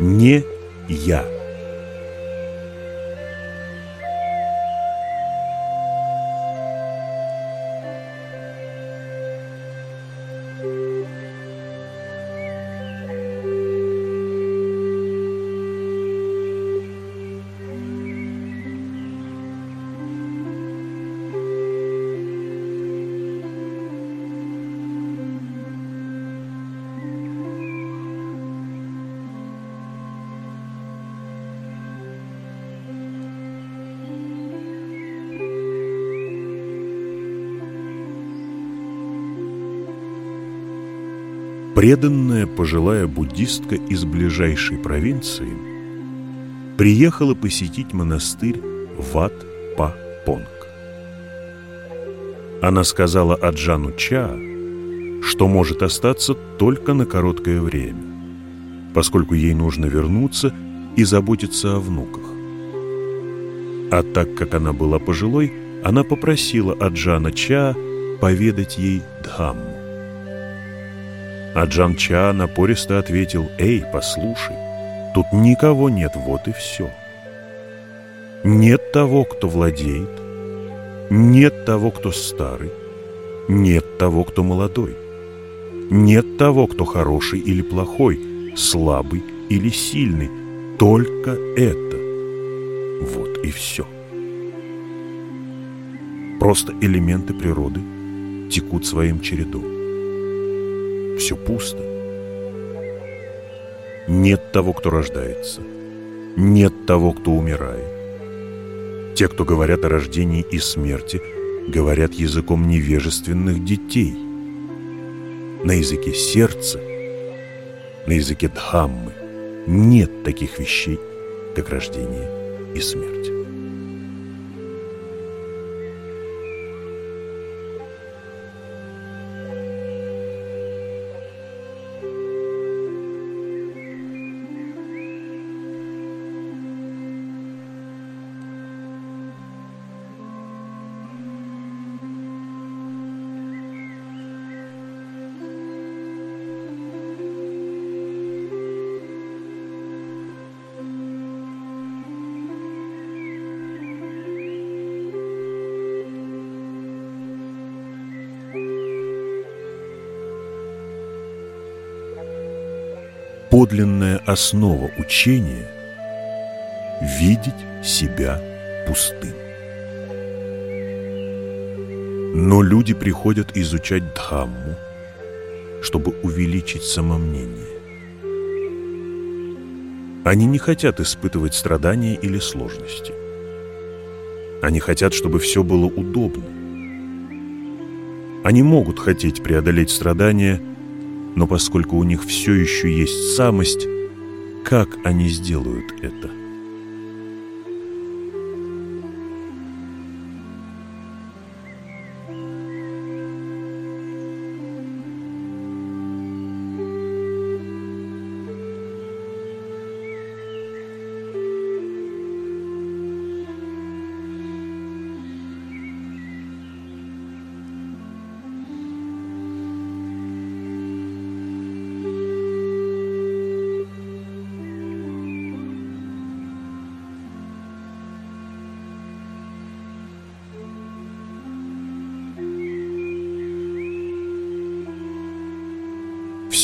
не я. Преданная пожилая буддистка из ближайшей провинции приехала посетить монастырь Ват-Па-Понг. Она сказала Аджану Ча, что может остаться только на короткое время, поскольку ей нужно вернуться и заботиться о внуках. А так как она была пожилой, она попросила Аджана Ча поведать ей Дхамму. А Джан Ча напористо ответил, «Эй, послушай, тут никого нет, вот и все. Нет того, кто владеет, нет того, кто старый, нет того, кто молодой, нет того, кто хороший или плохой, слабый или сильный, только это. Вот и все. Просто элементы природы текут своим чередом все пусто. Нет того, кто рождается. Нет того, кто умирает. Те, кто говорят о рождении и смерти, говорят языком невежественных детей. На языке сердца, на языке Дхаммы нет таких вещей, как рождение и смерть. Подлинная основа учения – видеть себя пустым. Но люди приходят изучать Дхамму, чтобы увеличить самомнение. Они не хотят испытывать страдания или сложности. Они хотят, чтобы все было удобно. Они могут хотеть преодолеть страдания – но поскольку у них все еще есть самость, как они сделают это?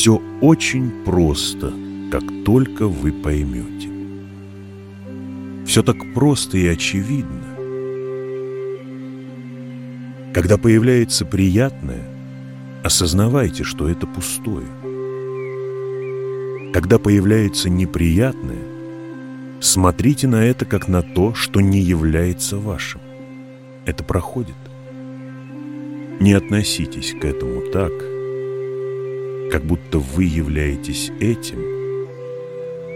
Все очень просто, как только вы поймете. Все так просто и очевидно. Когда появляется приятное, осознавайте, что это пустое. Когда появляется неприятное, смотрите на это как на то, что не является вашим. Это проходит. Не относитесь к этому так, как будто вы являетесь этим,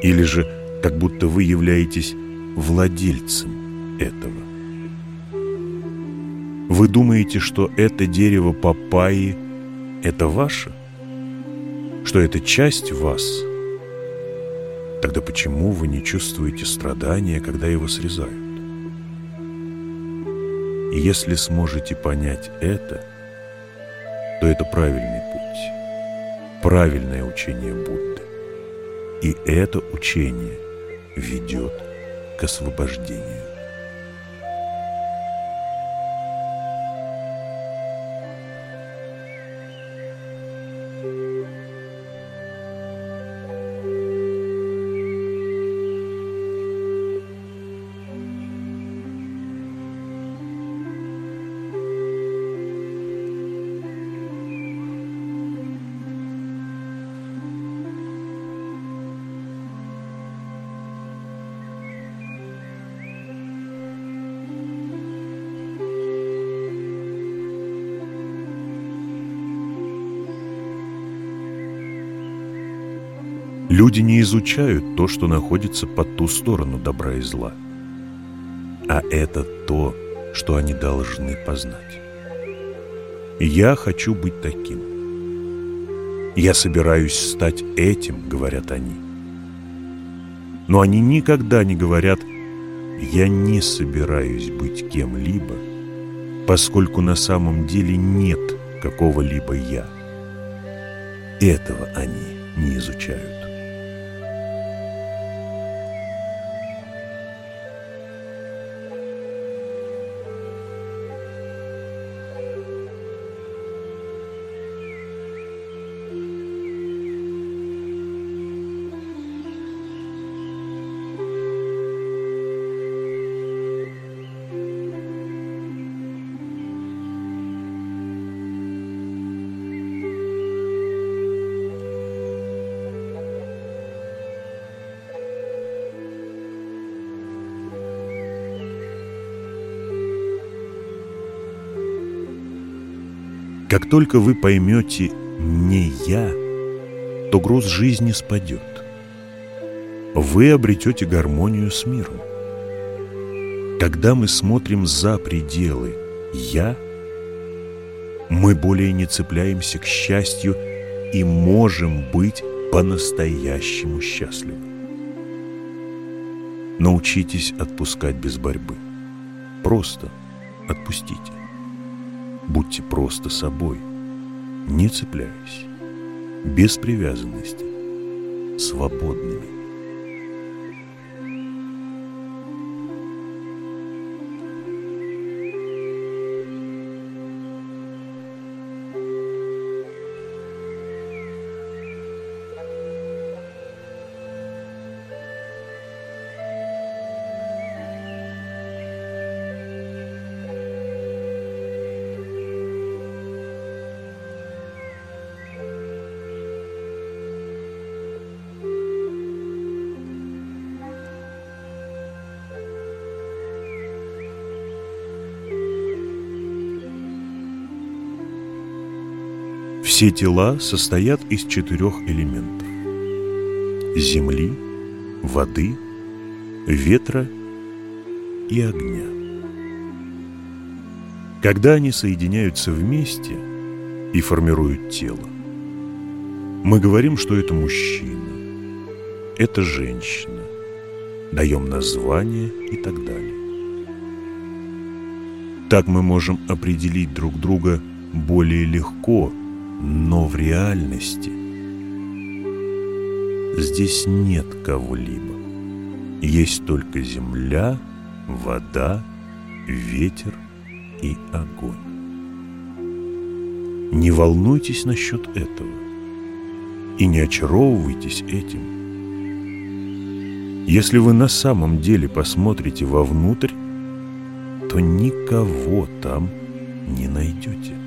или же как будто вы являетесь владельцем этого. Вы думаете, что это дерево папайи – это ваше? Что это часть вас? Тогда почему вы не чувствуете страдания, когда его срезают? Если сможете понять это, то это правильный правильное учение Будды. И это учение ведет к освобождению. Люди не изучают то, что находится по ту сторону добра и зла. А это то, что они должны познать. Я хочу быть таким. Я собираюсь стать этим, говорят они. Но они никогда не говорят «я не собираюсь быть кем-либо», поскольку на самом деле нет какого-либо «я». Этого они не изучают. Как только вы поймете «не я», то груз жизни спадет. Вы обретете гармонию с миром. Когда мы смотрим за пределы «я», мы более не цепляемся к счастью и можем быть по-настоящему счастливы. Научитесь отпускать без борьбы. Просто отпустите. Будьте просто собой, не цепляясь, без привязанности, свободными. Все тела состоят из четырех элементов – земли, воды, ветра и огня. Когда они соединяются вместе и формируют тело, мы говорим, что это мужчина, это женщина, даем название и так далее. Так мы можем определить друг друга более легко – но в реальности здесь нет кого-либо. Есть только земля, вода, ветер и огонь. Не волнуйтесь насчет этого и не очаровывайтесь этим. Если вы на самом деле посмотрите вовнутрь, то никого там не найдете.